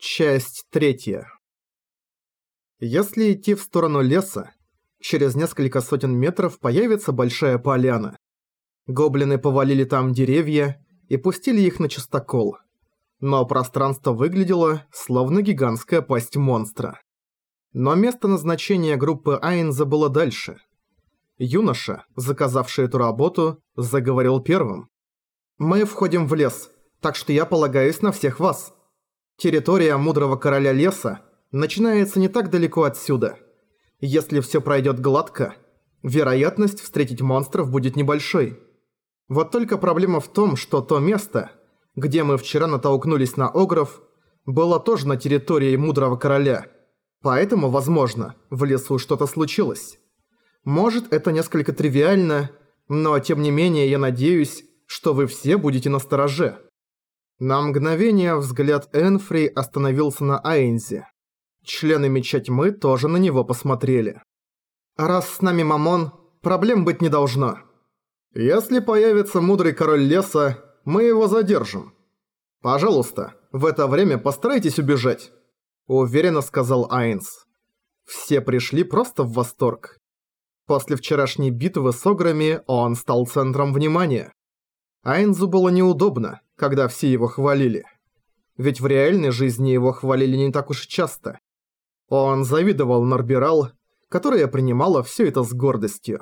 Часть третья. Если идти в сторону леса, через несколько сотен метров появится большая поляна. Гоблины повалили там деревья и пустили их на чистокол. Но пространство выглядело, словно гигантская пасть монстра. Но место назначения группы Айнза было дальше. Юноша, заказавший эту работу, заговорил первым. «Мы входим в лес, так что я полагаюсь на всех вас». Территория мудрого короля леса начинается не так далеко отсюда. Если все пройдет гладко, вероятность встретить монстров будет небольшой. Вот только проблема в том, что то место, где мы вчера натолкнулись на огров, было тоже на территории мудрого короля. Поэтому, возможно, в лесу что-то случилось. Может, это несколько тривиально, но тем не менее я надеюсь, что вы все будете настороже. На мгновение взгляд Энфри остановился на Айнзе. Члены Меча Тьмы тоже на него посмотрели. «Раз с нами Мамон, проблем быть не должно. Если появится мудрый король леса, мы его задержим. Пожалуйста, в это время постарайтесь убежать», – уверенно сказал Айнс. Все пришли просто в восторг. После вчерашней битвы с Ограми он стал центром внимания. Айнзу было неудобно, когда все его хвалили. Ведь в реальной жизни его хвалили не так уж часто. Он завидовал Норбирал, которая принимала все это с гордостью.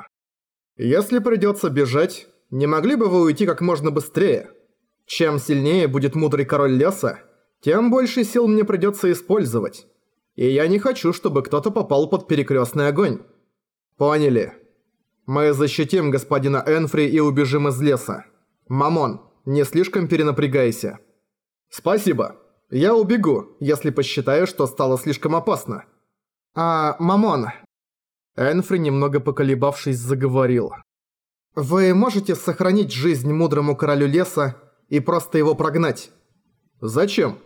«Если придется бежать, не могли бы вы уйти как можно быстрее? Чем сильнее будет мудрый король леса, тем больше сил мне придется использовать. И я не хочу, чтобы кто-то попал под перекрестный огонь. Поняли? Мы защитим господина Энфри и убежим из леса. Мамон, не слишком перенапрягайся. Спасибо. Я убегу, если посчитаю, что стало слишком опасно. А, Мамон... Энфри, немного поколебавшись, заговорил. «Вы можете сохранить жизнь мудрому королю леса и просто его прогнать?» «Зачем?»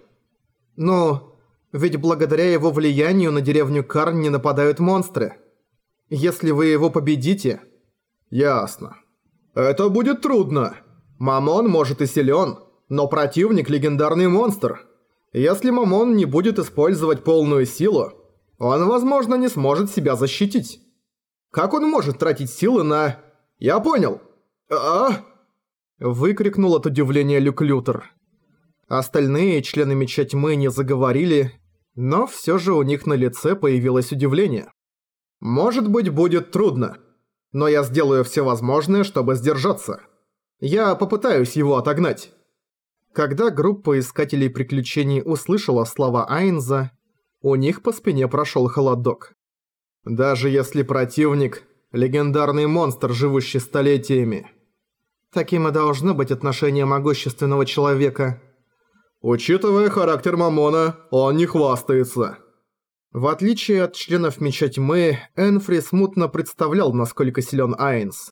«Ну, ведь благодаря его влиянию на деревню Карн не нападают монстры. Если вы его победите...» «Ясно. Это будет трудно», Мамон может и силен, но противник – легендарный монстр. Если Мамон не будет использовать полную силу, он, возможно, не сможет себя защитить. Как он может тратить силы на... Я понял. а, Выкрикнул от удивления Люк Лютер. Остальные члены Меча Тьмы не заговорили, но все же у них на лице появилось удивление. «Может быть, будет трудно, но я сделаю все возможное, чтобы сдержаться». Я попытаюсь его отогнать». Когда группа искателей приключений услышала слова Айнза, у них по спине прошел холодок. Даже если противник – легендарный монстр, живущий столетиями. Таким и должно быть отношение могущественного человека. Учитывая характер Мамона, он не хвастается. В отличие от членов Меча Тьмы, Энфри смутно представлял, насколько силен Айнс.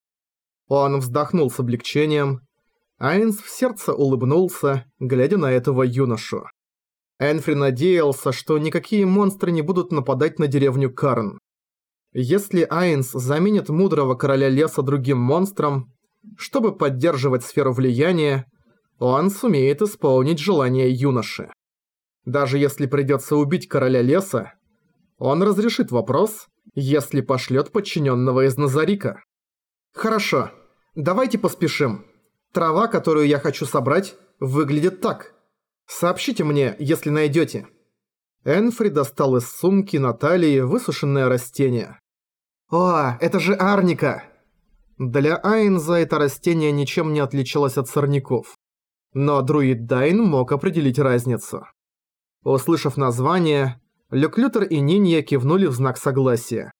Он вздохнул с облегчением. Айнс в сердце улыбнулся, глядя на этого юношу. Энфри надеялся, что никакие монстры не будут нападать на деревню Карн. Если Айнс заменит мудрого короля леса другим монстром, чтобы поддерживать сферу влияния, он сумеет исполнить желание юноши. Даже если придется убить короля леса, он разрешит вопрос, если пошлет подчиненного из Назарика. Хорошо, давайте поспешим. Трава, которую я хочу собрать, выглядит так. Сообщите мне, если найдете. Энфри достал из сумки Натальи высушенное растение. «О, это же арника!» Для Айнза это растение ничем не отличалось от сорняков. Но друид Дайн мог определить разницу. Услышав название, Люклютер и Нинья кивнули в знак согласия.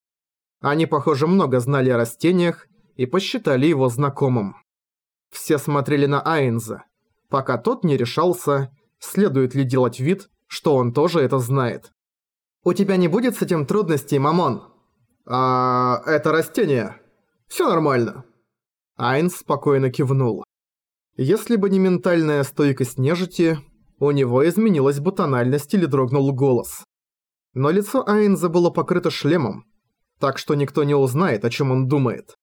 Они, похоже, много знали о растениях и посчитали его знакомым. Все смотрели на Айнза, пока тот не решался, следует ли делать вид, что он тоже это знает. «У тебя не будет с этим трудностей, Мамон?» «А... это растение. Всё нормально». Айнс спокойно кивнул. Если бы не ментальная стойкость нежити, у него изменилась бы тональность или дрогнул голос. Но лицо Айнза было покрыто шлемом, так что никто не узнает, о чем он думает.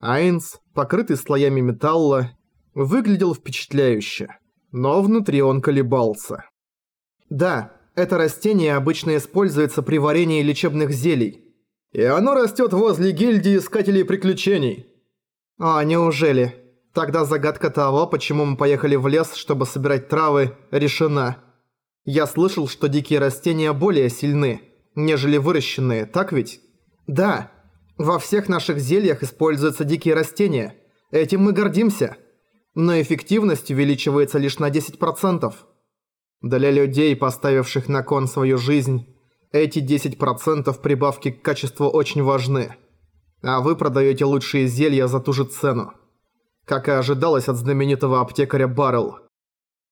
Айнс, покрытый слоями металла, выглядел впечатляюще, но внутри он колебался. «Да, Это растение обычно используется при варении лечебных зелий. И оно растет возле гильдии Искателей Приключений. А, неужели? Тогда загадка того, почему мы поехали в лес, чтобы собирать травы, решена. Я слышал, что дикие растения более сильны, нежели выращенные, так ведь? Да. Во всех наших зельях используются дикие растения. Этим мы гордимся. Но эффективность увеличивается лишь на 10%. Для людей, поставивших на кон свою жизнь, эти 10% прибавки к качеству очень важны. А вы продаете лучшие зелья за ту же цену. Как и ожидалось от знаменитого аптекаря Баррелл.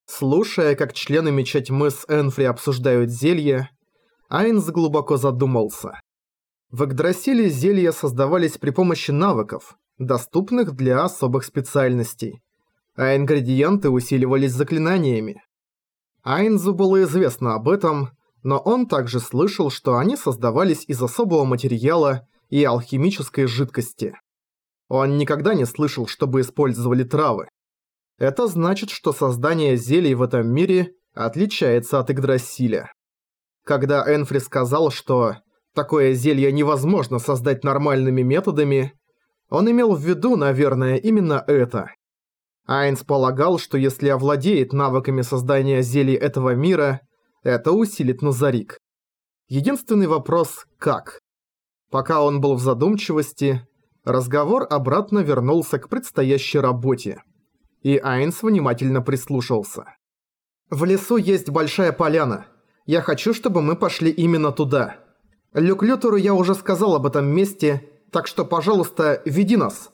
Слушая, как члены Меча Тьмы с Энфри обсуждают зелья, Айнс глубоко задумался. В Игдрасиле зелья создавались при помощи навыков, доступных для особых специальностей, а ингредиенты усиливались заклинаниями. Айнзу было известно об этом, но он также слышал, что они создавались из особого материала и алхимической жидкости. Он никогда не слышал, чтобы использовали травы. Это значит, что создание зелий в этом мире отличается от Игдрасиля. Когда Энфри сказал, что такое зелье невозможно создать нормальными методами, он имел в виду, наверное, именно это. Айнс полагал, что если овладеет навыками создания зелий этого мира, это усилит Назарик. Единственный вопрос – как? Пока он был в задумчивости, разговор обратно вернулся к предстоящей работе. И Айнс внимательно прислушался. «В лесу есть большая поляна. Я хочу, чтобы мы пошли именно туда. Люк Лютеру я уже сказал об этом месте, так что, пожалуйста, веди нас».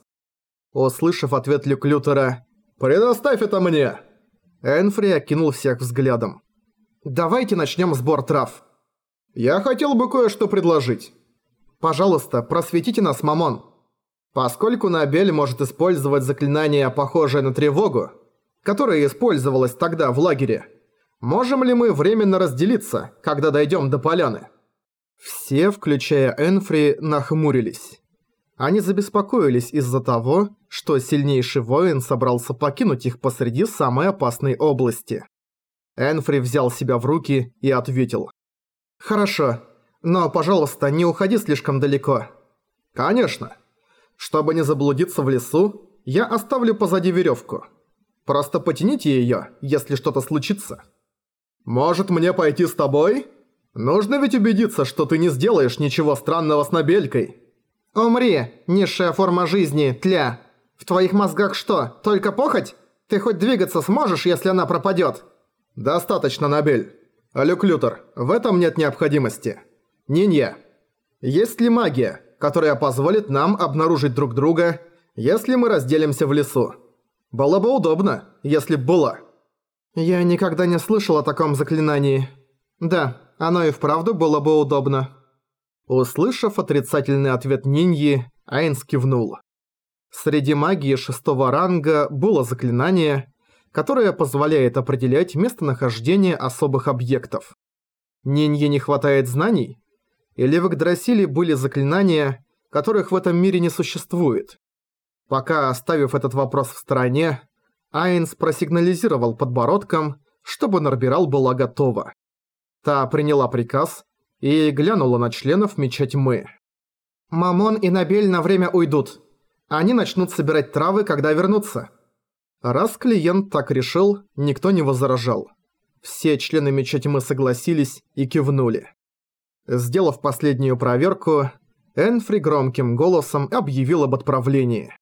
Услышав ответ Люк Лютера «Предоставь это мне!» Энфри окинул всех взглядом. «Давайте начнем сбор трав». «Я хотел бы кое-что предложить». «Пожалуйста, просветите нас, Мамон». Поскольку Набель может использовать заклинание, похожее на тревогу, которое использовалось тогда в лагере, можем ли мы временно разделиться, когда дойдем до поляны? Все, включая Энфри, нахмурились. Они забеспокоились из-за того, что сильнейший воин собрался покинуть их посреди самой опасной области. Энфри взял себя в руки и ответил. «Хорошо, но, пожалуйста, не уходи слишком далеко». «Конечно. Чтобы не заблудиться в лесу, я оставлю позади веревку. Просто потяните ее, если что-то случится». «Может мне пойти с тобой? Нужно ведь убедиться, что ты не сделаешь ничего странного с Набелькой». «Умри, низшая форма жизни, тля!» В твоих мозгах что, только похоть? Ты хоть двигаться сможешь, если она пропадёт?» «Достаточно, Набель. Люк Лютер, в этом нет необходимости. Нинья, есть ли магия, которая позволит нам обнаружить друг друга, если мы разделимся в лесу? Было бы удобно, если б была». «Я никогда не слышал о таком заклинании. Да, оно и вправду было бы удобно». Услышав отрицательный ответ Ниньи, Айнс кивнул. Среди магии шестого ранга было заклинание, которое позволяет определять местонахождение особых объектов. Нинье не хватает знаний? Или в Игдрасиле были заклинания, которых в этом мире не существует? Пока оставив этот вопрос в стороне, Айнс просигнализировал подбородком, чтобы Нарбирал была готова. Та приняла приказ и глянула на членов Меча Тьмы. «Мамон и Набель на время уйдут. Они начнут собирать травы, когда вернутся. Раз клиент так решил, никто не возражал. Все члены Меча Тьмы согласились и кивнули. Сделав последнюю проверку, Энфри громким голосом объявил об отправлении.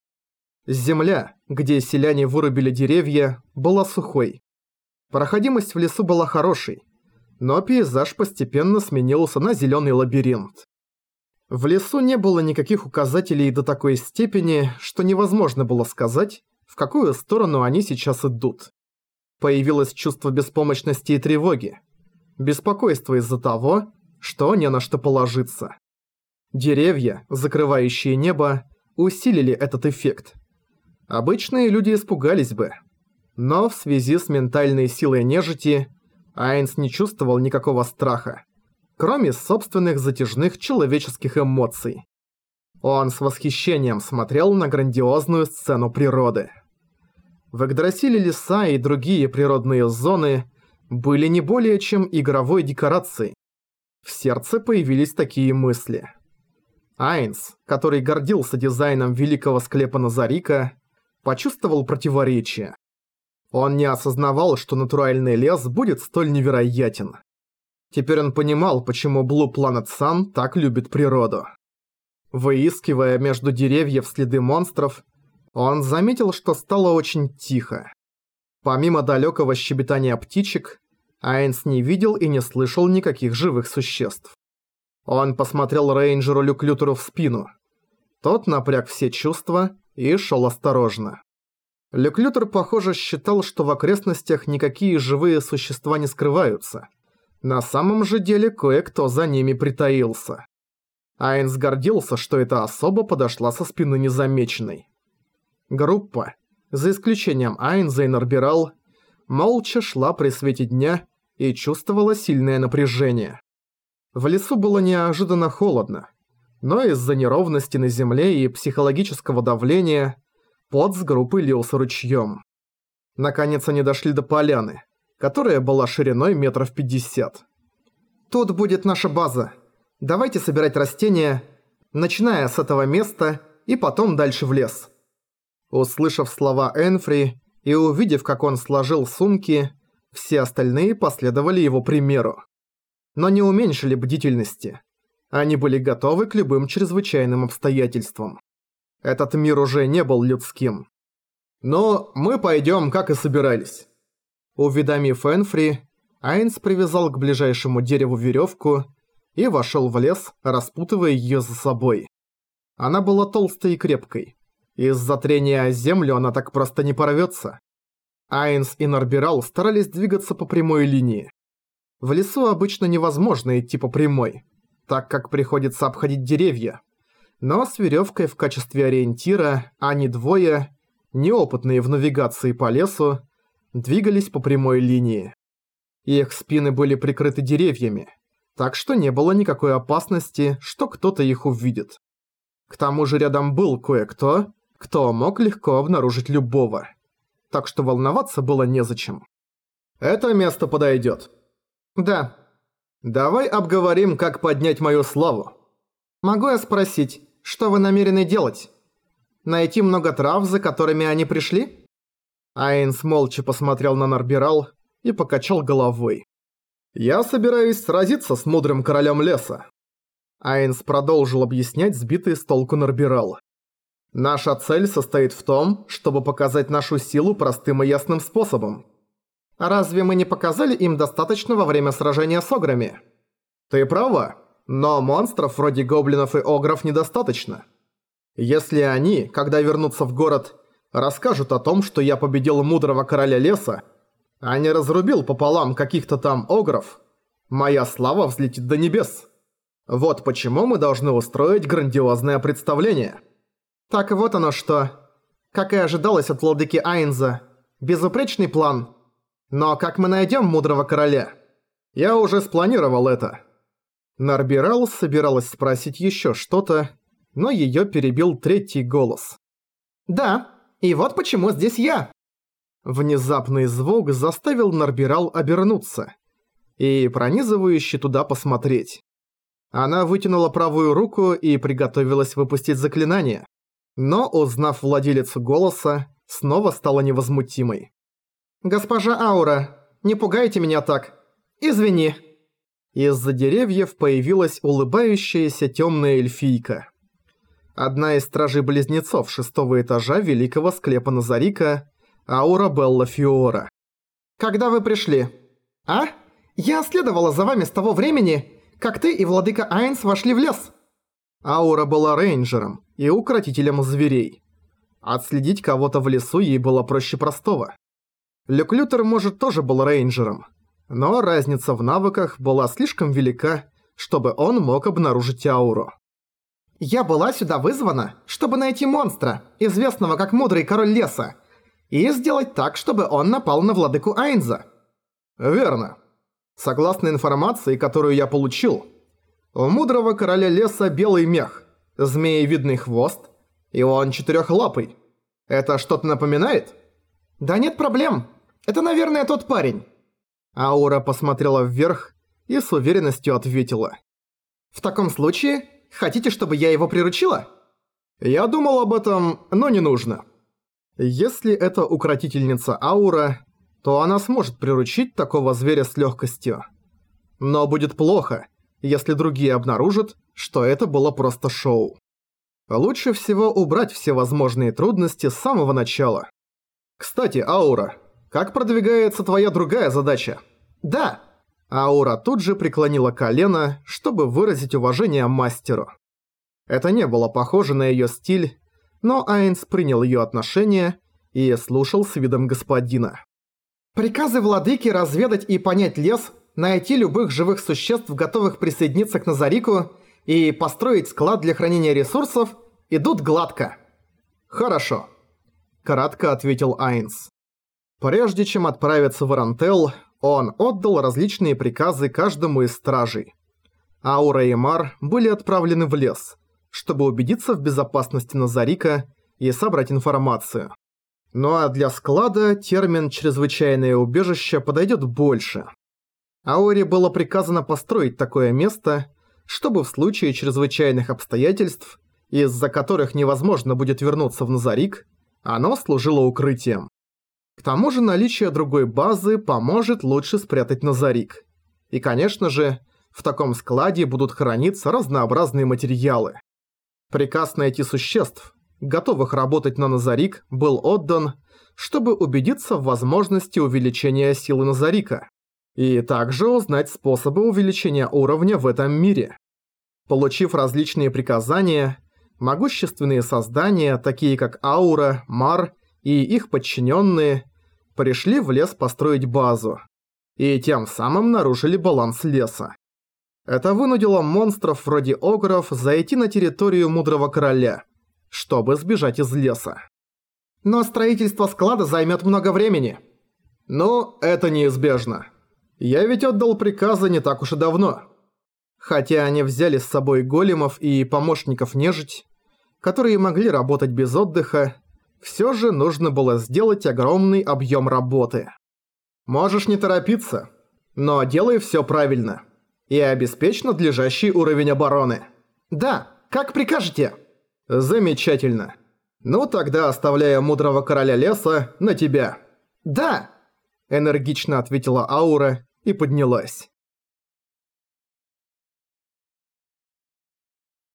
Земля, где селяне вырубили деревья, была сухой. Проходимость в лесу была хорошей, но пейзаж постепенно сменился на зеленый лабиринт. В лесу не было никаких указателей до такой степени, что невозможно было сказать, в какую сторону они сейчас идут. Появилось чувство беспомощности и тревоги. Беспокойство из-за того, что не на что положиться. Деревья, закрывающие небо, усилили этот эффект. Обычные люди испугались бы. Но в связи с ментальной силой нежити Айнс не чувствовал никакого страха кроме собственных затяжных человеческих эмоций. Он с восхищением смотрел на грандиозную сцену природы. В Игдрасиле леса и другие природные зоны были не более чем игровой декорацией. В сердце появились такие мысли. Айнс, который гордился дизайном великого склепа Назарика, почувствовал противоречие. Он не осознавал, что натуральный лес будет столь невероятен. Теперь он понимал, почему Blue Planet Sun так любит природу. Выискивая между деревьев следы монстров, он заметил, что стало очень тихо. Помимо далекого щебетания птичек, Айнс не видел и не слышал никаких живых существ. Он посмотрел рейнджеру Люклютеру в спину. Тот напряг все чувства и шел осторожно. Люклютер, похоже, считал, что в окрестностях никакие живые существа не скрываются. На самом же деле кое-кто за ними притаился. Айнс гордился, что эта особа подошла со спины незамеченной. Группа, за исключением Айнза и Норбирал, молча шла при свете дня и чувствовала сильное напряжение. В лесу было неожиданно холодно, но из-за неровности на земле и психологического давления пот с группы лился ручьем. Наконец они дошли до поляны, которая была шириной метров пятьдесят. «Тут будет наша база. Давайте собирать растения, начиная с этого места и потом дальше в лес». Услышав слова Энфри и увидев, как он сложил сумки, все остальные последовали его примеру. Но не уменьшили бдительности. Они были готовы к любым чрезвычайным обстоятельствам. Этот мир уже не был людским. Но мы пойдем, как и собирались. Уведомив Энфри, Айнс привязал к ближайшему дереву веревку и вошел в лес, распутывая ее за собой. Она была толстой и крепкой. Из-за трения о землю она так просто не порвется. Айнс и Нарбирал старались двигаться по прямой линии. В лесу обычно невозможно идти по прямой, так как приходится обходить деревья. Но с веревкой в качестве ориентира они двое, неопытные в навигации по лесу, двигались по прямой линии. Их спины были прикрыты деревьями, так что не было никакой опасности, что кто-то их увидит. К тому же рядом был кое-кто, кто мог легко обнаружить любого. Так что волноваться было незачем. «Это место подойдет. «Да». «Давай обговорим, как поднять мою славу». «Могу я спросить, что вы намерены делать? Найти много трав, за которыми они пришли?» Айнс молча посмотрел на Нарбирал и покачал головой. «Я собираюсь сразиться с мудрым королем леса». Айнс продолжил объяснять сбитый с толку Нарбирал. Наша цель состоит в том, чтобы показать нашу силу простым и ясным способом. Разве мы не показали им достаточно во время сражения с ограми? Ты права, но монстров вроде гоблинов и огров недостаточно. Если они, когда вернутся в город, расскажут о том, что я победил мудрого короля леса, а не разрубил пополам каких-то там огров, моя слава взлетит до небес. Вот почему мы должны устроить грандиозное представление. Так вот оно что. Как и ожидалось от владыки Айнза. Безупречный план. Но как мы найдем мудрого короля? Я уже спланировал это. Нарбирал собиралась спросить еще что-то, но ее перебил третий голос. «Да, и вот почему здесь я!» Внезапный звук заставил Нарбирал обернуться и пронизывающе туда посмотреть. Она вытянула правую руку и приготовилась выпустить заклинание но, узнав владелицу голоса, снова стала невозмутимой. «Госпожа Аура, не пугайте меня так. Извини». Из-за деревьев появилась улыбающаяся темная эльфийка. Одна из стражей-близнецов шестого этажа великого склепа Назарика, Аура Белла Фиора. «Когда вы пришли?» «А? Я следовала за вами с того времени, как ты и владыка Айнс вошли в лес». Аура была рейнджером и укротителем зверей. Отследить кого-то в лесу ей было проще простого. Люк Лютер, может, тоже был рейнджером, но разница в навыках была слишком велика, чтобы он мог обнаружить ауру. «Я была сюда вызвана, чтобы найти монстра, известного как Мудрый Король Леса, и сделать так, чтобы он напал на владыку Айнза». «Верно. Согласно информации, которую я получил, у мудрого короля леса белый мех, змеевидный хвост, и он четырехлапый. Это что-то напоминает? Да нет проблем. Это, наверное, тот парень. Аура посмотрела вверх и с уверенностью ответила. «В таком случае, хотите, чтобы я его приручила?» «Я думал об этом, но не нужно». Если это укротительница Аура, то она сможет приручить такого зверя с легкостью. Но будет плохо, если другие обнаружат, что это было просто шоу. Лучше всего убрать все возможные трудности с самого начала. Кстати, Аура, как продвигается твоя другая задача? Да! Аура тут же преклонила колено, чтобы выразить уважение мастеру. Это не было похоже на её стиль, но Айнс принял её отношение и слушал с видом господина. «Приказы владыки разведать и понять лес, найти любых живых существ, готовых присоединиться к Назарику, и построить склад для хранения ресурсов, идут гладко». «Хорошо», – кратко ответил Айнс. Прежде чем отправиться в Арантел, он отдал различные приказы каждому из стражей. Аура и Мар были отправлены в лес, чтобы убедиться в безопасности Назарика и собрать информацию. Ну а для склада термин «чрезвычайное убежище» подойдет больше. Ауре было приказано построить такое место, чтобы в случае чрезвычайных обстоятельств, из-за которых невозможно будет вернуться в Назарик, оно служило укрытием. К тому же наличие другой базы поможет лучше спрятать Назарик. И, конечно же, в таком складе будут храниться разнообразные материалы. Приказ найти существ, готовых работать на Назарик, был отдан, чтобы убедиться в возможности увеличения силы Назарика, и также узнать способы увеличения уровня в этом мире. Получив различные приказания, могущественные создания, такие как Аура, Мар и их подчиненные, пришли в лес построить базу, и тем самым нарушили баланс леса. Это вынудило монстров вроде огров зайти на территорию Мудрого Короля, чтобы сбежать из леса. Но строительство склада займет много времени. Ну, это неизбежно. Я ведь отдал приказы не так уж и давно. Хотя они взяли с собой големов и помощников нежить, которые могли работать без отдыха, все же нужно было сделать огромный объем работы. Можешь не торопиться, но делай все правильно и обеспечь надлежащий уровень обороны. Да, как прикажете. Замечательно. Ну тогда оставляя мудрого короля леса на тебя. Да, энергично ответила Аура и поднялась.